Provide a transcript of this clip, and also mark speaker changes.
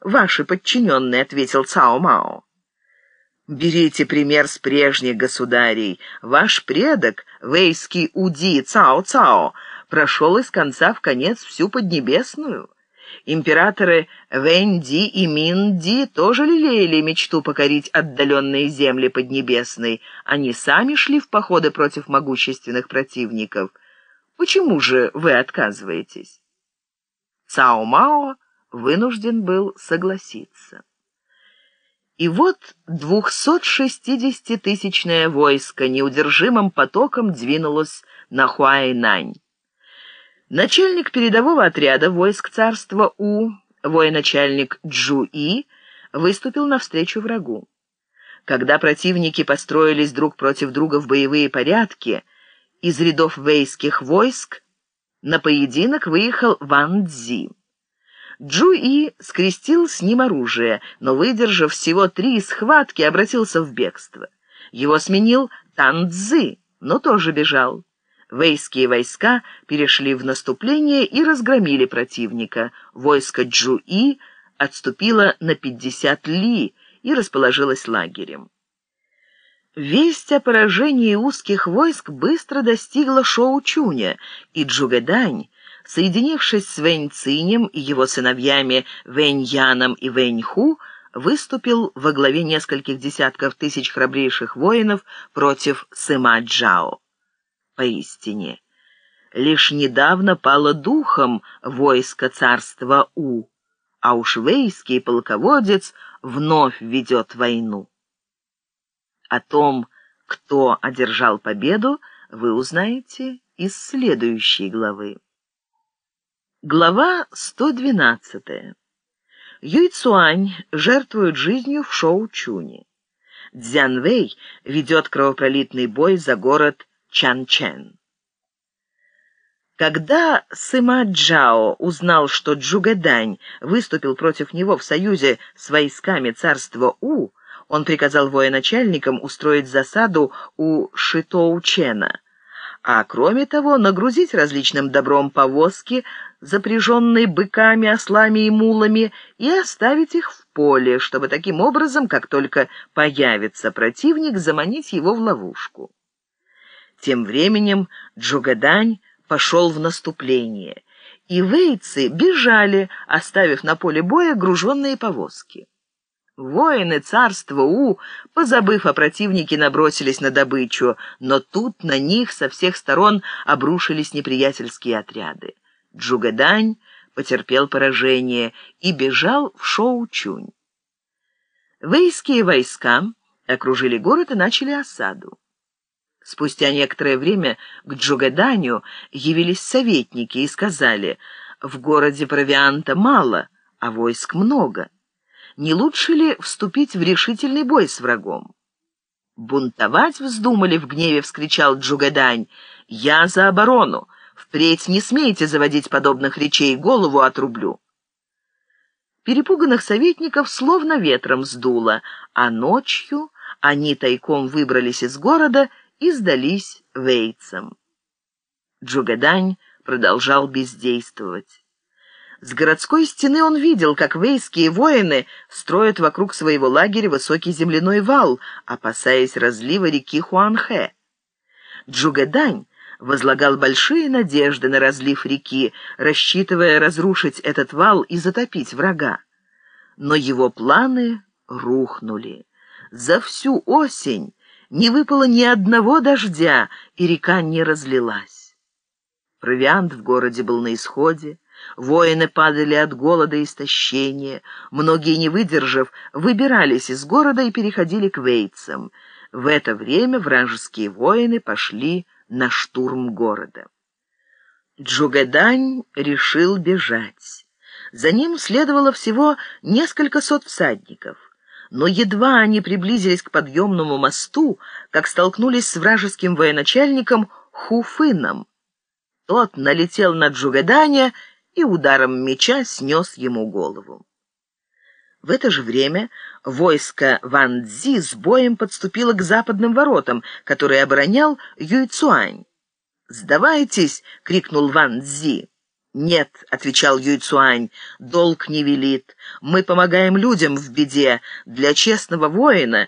Speaker 1: ваши подчиненные», — ответил Цао Мао. «Берите пример с прежних государей. Ваш предок, вейский Уди Цао Цао, прошел из конца в конец всю Поднебесную». Императоры Вэнди и Минди тоже лелеяли мечту покорить отдаленные земли Поднебесной. Они сами шли в походы против могущественных противников. Почему же вы отказываетесь? Цао Мао вынужден был согласиться. И вот 260-тысячное войско неудержимым потоком двинулось на Хуайнань. Начальник передового отряда войск царства У, военачальник Джуи, выступил навстречу врагу. Когда противники построились друг против друга в боевые порядки, из рядов вейских войск на поединок выехал Ван Цзи. Джуи скрестил с ним оружие, но, выдержав всего три схватки, обратился в бегство. Его сменил Тан Цзы, но тоже бежал. Вейские войска перешли в наступление и разгромили противника. Войско Джуи отступило на 50 ли и расположилось лагерем. Весть о поражении узких войск быстро достигла Шоу-Чуня, и Джугэдань, соединившись с Вэнь-Цинем и его сыновьями Вэнь-Яном и Вэнь-Ху, выступил во главе нескольких десятков тысяч храбрейших воинов против Сыма-Джао. Поистине, лишь недавно пало духом войско царства У, а уж вейский полководец вновь ведет войну. О том, кто одержал победу, вы узнаете из следующей главы. Глава 112. Юй Цуань жертвует жизнью в Шоу-Чуне. Цзян Вэй ведет кровопролитный бой за город Чан-Чен. Когда Сыма Джао узнал, что Джугадань выступил против него в союзе с войсками царства У, он приказал военачальникам устроить засаду у Шитоучена, а кроме того нагрузить различным добром повозки, запряженные быками, ослами и мулами, и оставить их в поле, чтобы таким образом, как только появится противник, заманить его в ловушку. Тем временем Джугадань пошел в наступление, и вейцы бежали, оставив на поле боя груженные повозки. Воины царства У, позабыв о противнике, набросились на добычу, но тут на них со всех сторон обрушились неприятельские отряды. Джугадань потерпел поражение и бежал в Шоу-Чунь. Вейские войска окружили город и начали осаду. Спустя некоторое время к Джугаданю явились советники и сказали, «В городе провианта мало, а войск много. Не лучше ли вступить в решительный бой с врагом?» «Бунтовать вздумали в гневе!» — вскричал Джугадань. «Я за оборону! Впредь не смейте заводить подобных речей, голову отрублю!» Перепуганных советников словно ветром сдуло, а ночью они тайком выбрались из города и сдались вейцам. Джугадань продолжал бездействовать. С городской стены он видел, как вейские воины строят вокруг своего лагеря высокий земляной вал, опасаясь разлива реки Хуанхэ. Джугадань возлагал большие надежды на разлив реки, рассчитывая разрушить этот вал и затопить врага. Но его планы рухнули. За всю осень не выпало ни одного дождя, и река не разлилась. Провиант в городе был на исходе, воины падали от голода и истощения, многие, не выдержав, выбирались из города и переходили к вейцам. В это время вражеские воины пошли на штурм города. Джугадань решил бежать. За ним следовало всего несколько сот всадников но едва они приблизились к подъемному мосту, как столкнулись с вражеским военачальником Хуфыном. Тот налетел на Джугаданя и ударом меча снес ему голову. В это же время войско Ван Цзи с боем подступило к западным воротам, которые оборонял Юйцуань. «Сдавайтесь!» — крикнул Ван Цзи. «Нет», — отвечал Юйцуань, — «долг не велит. Мы помогаем людям в беде. Для честного воина